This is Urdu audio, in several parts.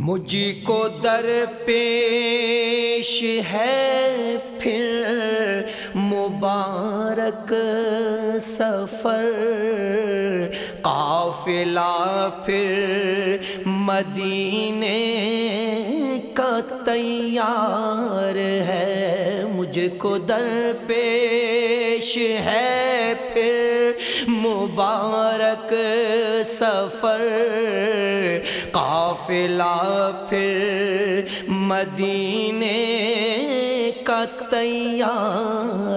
مجھ کو در پیش ہے پھر مبارک سفر قافلہ پھر مدینے کا تیار ہے۔ مجھ کو در پیش ہے پھر مبارک سفر قافلہ پھر مدینے کا تیار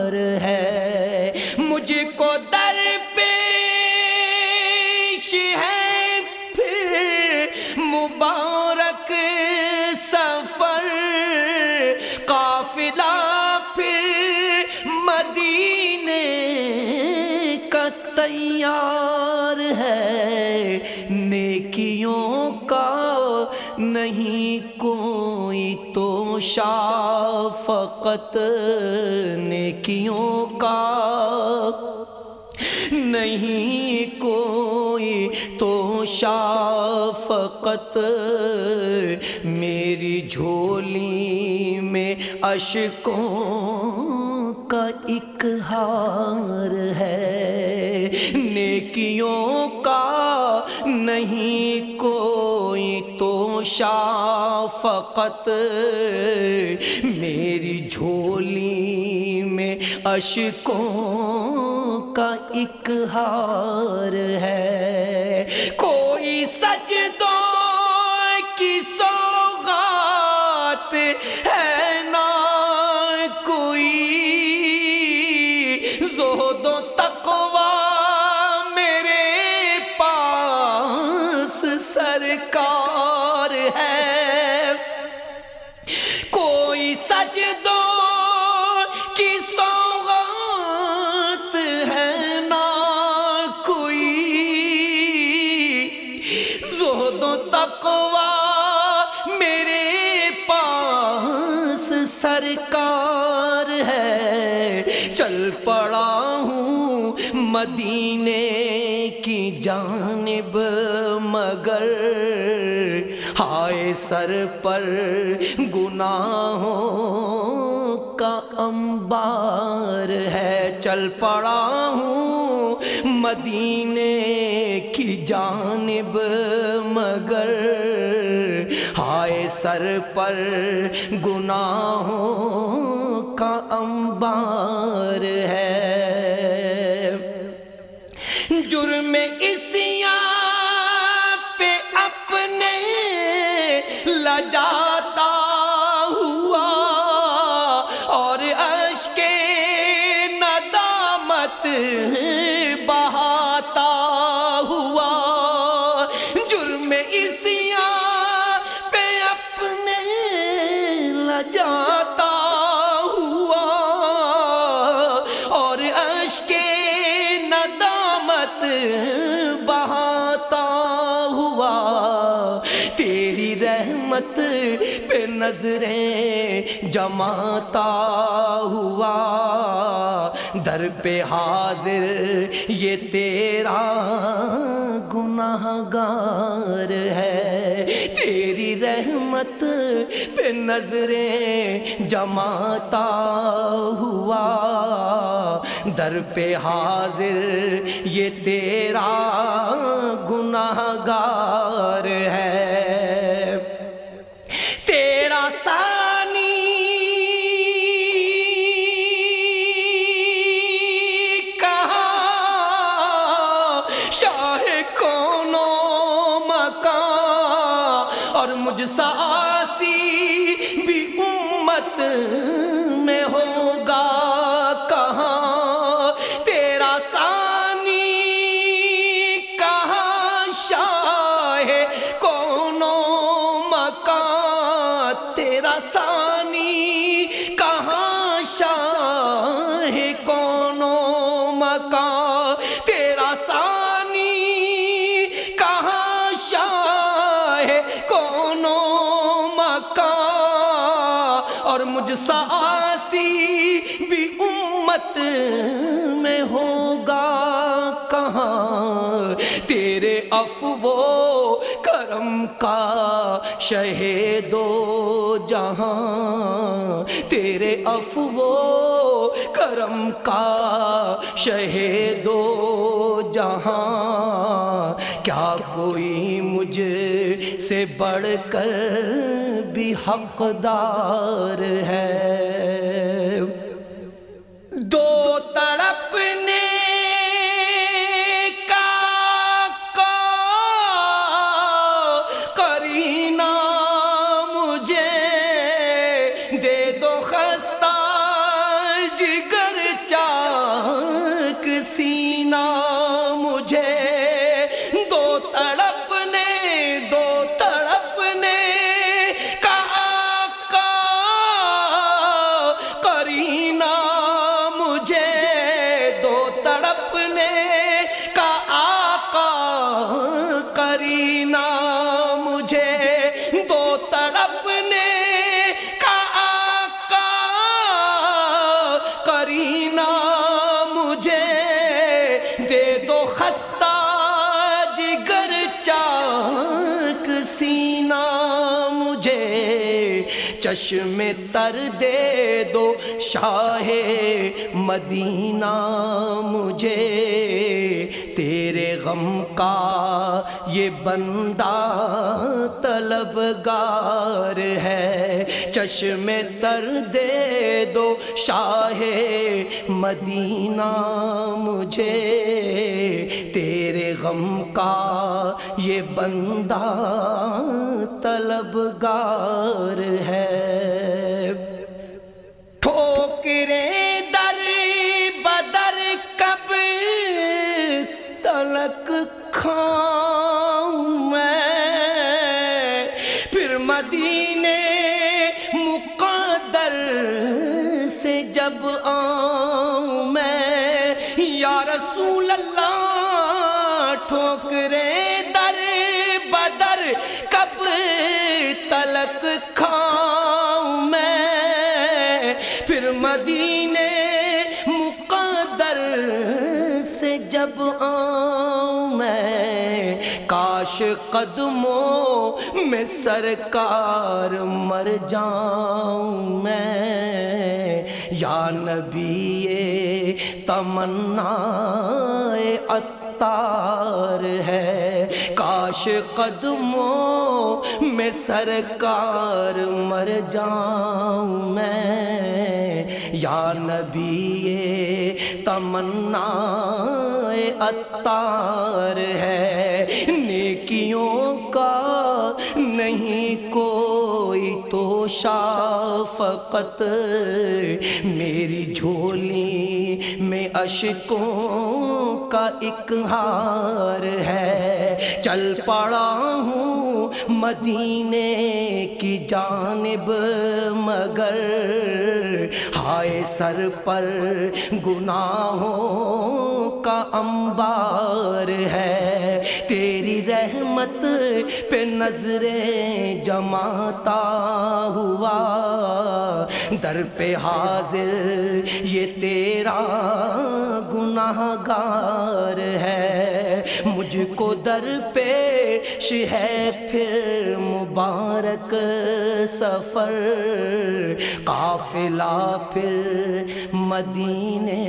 تو شافقت نیکیوں کا نہیں کوئی تو شافقت میری جھولی میں اشکوں کا ایک ہار ہے نیکیوں کا نہیں کوئی تو شافقت میری جھولی میں اشکوں کا ایک ہار ہے۔ کوئی سچ کی سوغات ہے نا کوئی۔ زہد و تقوی میرے پاس سرکار زہد و تقوی میرے پاس سرکار ہے۔ چل پڑا ہوں مدینے کی جانب، مگر ہائے سر پر گناہوں کا انبار ہے، چل پڑا ہوں مدینے کی جانب، مگر ہائے سر پر گناہوں کا انبار ہے۔ ندامت بہاتا ہوا۔ جرم اسیاں پہ اپنے لجاتا ہوا۔ اور اشک ندامت بہاتا ہوا۔ تیری رحمت نظریں جماتا ہوا۔ در پہ حاضر یہ تیرا گناہ گار ہے۔ تیری رحمت پہ نظریں جماتا ہوا۔ در پہ حاضر یہ تیرا گناہ گار ہے۔ اور مجھ ساسی بھی امت میں ہوگا۔ کہاں تیرا ثانی؟ کہاں شاہ کونوں مکان؟ تیرا ثانی مکان اور مجھ ساسی بھی امت میں ہوگا کہاں؟ تیرے افو کرم کا شہیدو جہاں؟ تیرے افو کرم کا شہیدو جہاں؟ کیا کوئی سے بڑھ کر بھی حقدار ہے۔ دو تڑپنے کا خستہ جگر چاک سینہ مجھے چشم تر دے دو شاہ مدینہ مجھے تیرے غم کا یہ بندہ طلبگار ہے۔ چشم تر دے دو شاہ مدینہ مجھے۔ تیرے غم کا یہ بندہ طلبگار ہے۔ مدینے مقدر سے جب آؤں میں، یا رسول اللہ ٹھوکرے در بدر کب تلک کھاؤں میں؟ پھر مدینے جب آؤں میں کاش قدموں میں سرکار مر جاؤں میں۔ یا نبی تمنا اتار ہے۔ کاش قدموں میں سرکار مر جاؤں میں۔ یا نبی تمنا اتار ہے۔ نیکیوں کا نہیں کوئی تو شافقت۔ میری جھولی میں اشکوں کا ایک ہار ہے۔ چل پڑا ہوں مدینے کی جانب، مگر ہائے سر پر گناہوں کا انبار ہے۔ رحمت پہ نظریں جماتا ہوا۔ در پہ حاضر یہ تیرا گناہ گار ہے۔ مجھ کو در پیش ہے پھر مبارک سفر۔ قافلہ پھر مدینے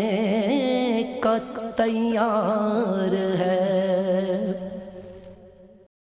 کا تیار ہے۔